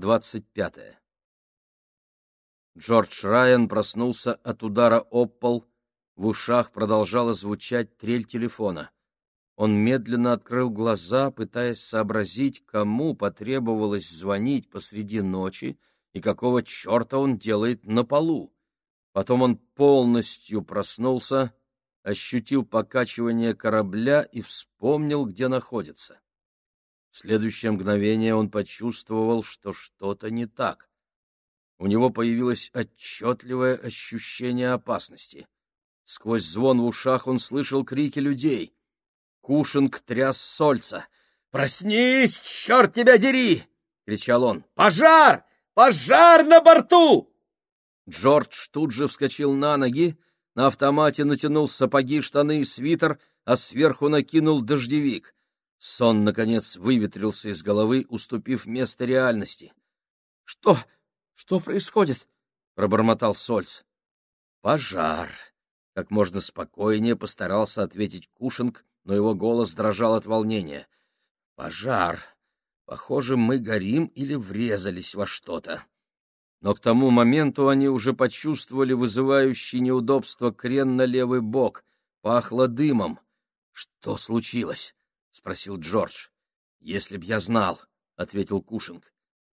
25. Джордж Райан проснулся от удара об пол, в ушах продолжала звучать трель телефона. Он медленно открыл глаза, пытаясь сообразить, кому потребовалось звонить посреди ночи и какого черта он делает на полу. Потом он полностью проснулся, ощутил покачивание корабля и вспомнил, где находится. В следующее мгновение он почувствовал, что что-то не так. У него появилось отчетливое ощущение опасности. Сквозь звон в ушах он слышал крики людей. Кушинг тряс Сольца. «Проснись, черт тебя дери!» — кричал он. «Пожар! Пожар на борту!» Джордж тут же вскочил на ноги, на автомате натянул сапоги, штаны и свитер, а сверху накинул дождевик. Сон, наконец, выветрился из головы, уступив место реальности. — Что? Что происходит? — пробормотал Сольц. — Пожар! — как можно спокойнее постарался ответить Кушинг, но его голос дрожал от волнения. — Пожар! Похоже, мы горим или врезались во что-то. Но к тому моменту они уже почувствовали вызывающий неудобство крен на левый бок. Пахло дымом. Что случилось? — спросил Джордж. — Если б я знал, — ответил Кушинг.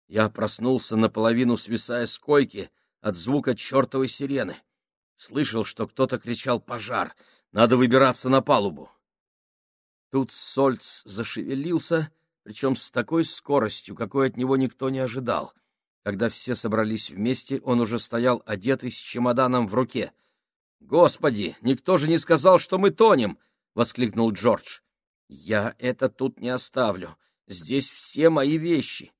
Я проснулся наполовину, свисая с койки от звука чертовой сирены. Слышал, что кто-то кричал «Пожар! Надо выбираться на палубу!» Тут Сольц зашевелился, причем с такой скоростью, какой от него никто не ожидал. Когда все собрались вместе, он уже стоял одетый с чемоданом в руке. «Господи, никто же не сказал, что мы тонем!» — воскликнул Джордж. Я это тут не оставлю. Здесь все мои вещи.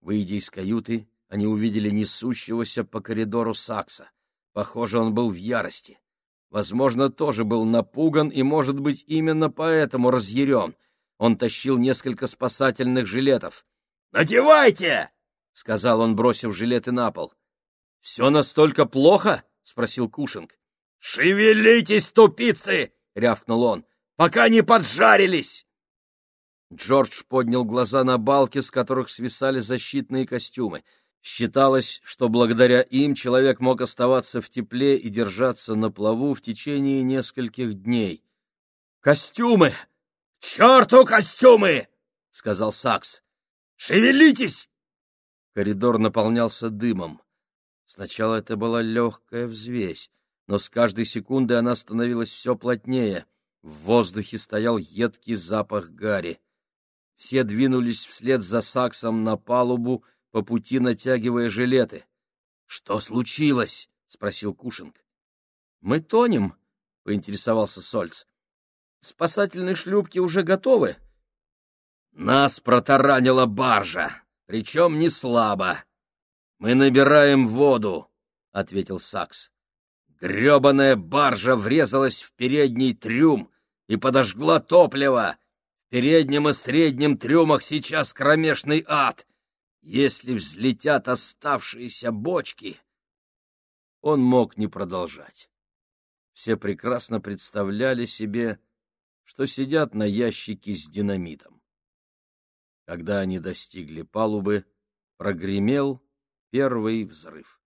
Выйдя из каюты, они увидели несущегося по коридору Сакса. Похоже, он был в ярости. Возможно, тоже был напуган и, может быть, именно поэтому разъярен. Он тащил несколько спасательных жилетов. «Надевайте!» — сказал он, бросив жилеты на пол. «Все настолько плохо?» — спросил Кушинг. «Шевелитесь, тупицы!» — рявкнул он пока не поджарились!» Джордж поднял глаза на балки, с которых свисали защитные костюмы. Считалось, что благодаря им человек мог оставаться в тепле и держаться на плаву в течение нескольких дней. «Костюмы! К черту костюмы!» — сказал Сакс. «Шевелитесь!» Коридор наполнялся дымом. Сначала это была легкая взвесь, но с каждой секундой она становилась все плотнее — в воздухе стоял едкий запах гари. Все двинулись вслед за Саксом на палубу, по пути натягивая жилеты. — Что случилось? — спросил Кушинг. — Мы тонем, — поинтересовался Сольц. — Спасательные шлюпки уже готовы? — Нас протаранила баржа, причем не слабо. — Мы набираем воду, — ответил Сакс. Гребаная баржа врезалась в передний трюм, и подожгла топливо. В переднем и среднем трюмах сейчас кромешный ад. Если взлетят оставшиеся бочки... Он мог не продолжать. Все прекрасно представляли себе, что сидят на ящике с динамитом. Когда они достигли палубы, прогремел первый взрыв.